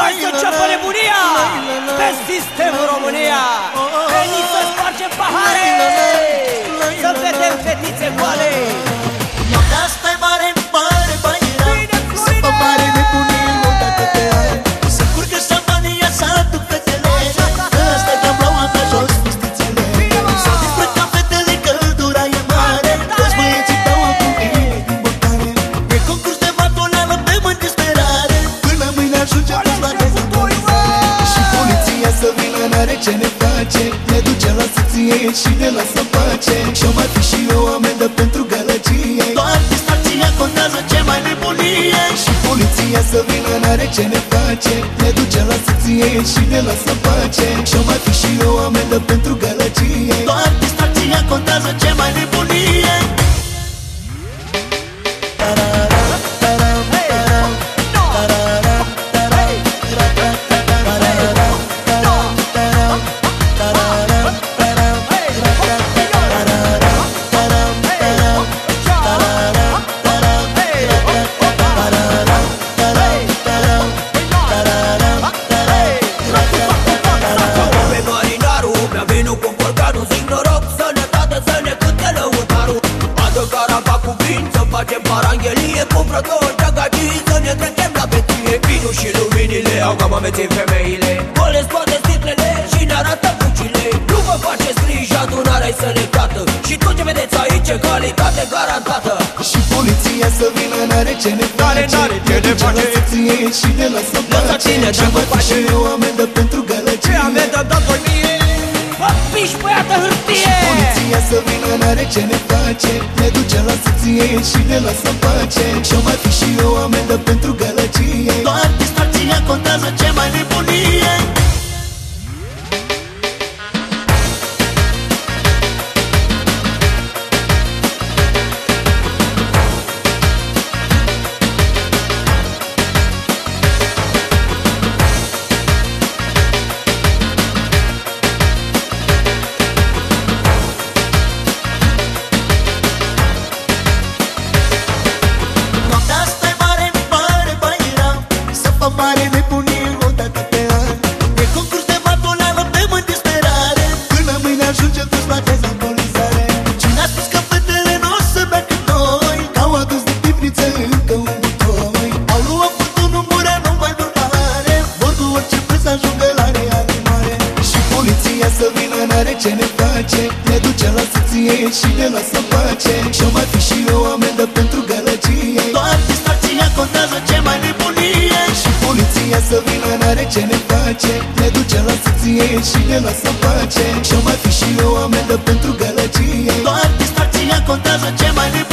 Hai să înceapă nebunia Pe sistemul România! Veniți să spargem n-are ce ne face Ne duce la secție și ne lasă în pace. Și-o mai fi și o amendă pentru gălăgie. Doar distracția contează ce mai nebunie. Și poliția să vină, n-are ce ne face. Ne duce la secție și ne lasă în pace Adă carava cu vin Să facem paranghelie Cu prători, tagagii Să ne trecem la beție Vinul și luminile Au cam amețit femeile Golesc toate sticlele Și ne arată bucile Nu vă faceți griji Adunarea e selectată Și tot ce vedeți aici e calitate garantată Și poliția să vină, n-are ce ne face N-are ce ne duce face. la secție și ne lasă în Lăsa pace tine, Și dacă mai fi face. și o amendă pentru gălăgie Ce amendă am dat voi mie? Bă, piși băiată hârtie! Poliția să vină, n-are ce ne face Ne duce la secție și ne lasă în pace. Și-o mai fi și o amendă pentru gălăgie Doar distracția contează ce mai nebunie vină, n-are ce ne face Ne duce la secție și ne lasă în pace. Și-o mai fi și o amendă pentru gălăgie. Doar distracția contează ce mai nebunie. Și poliția să vină, n-are ce ne face. Ne duce la secție și ne lasă în pace. Și-o mai fi și o amendă pentru gălăgie. Doar distracția contează ce mai nebunie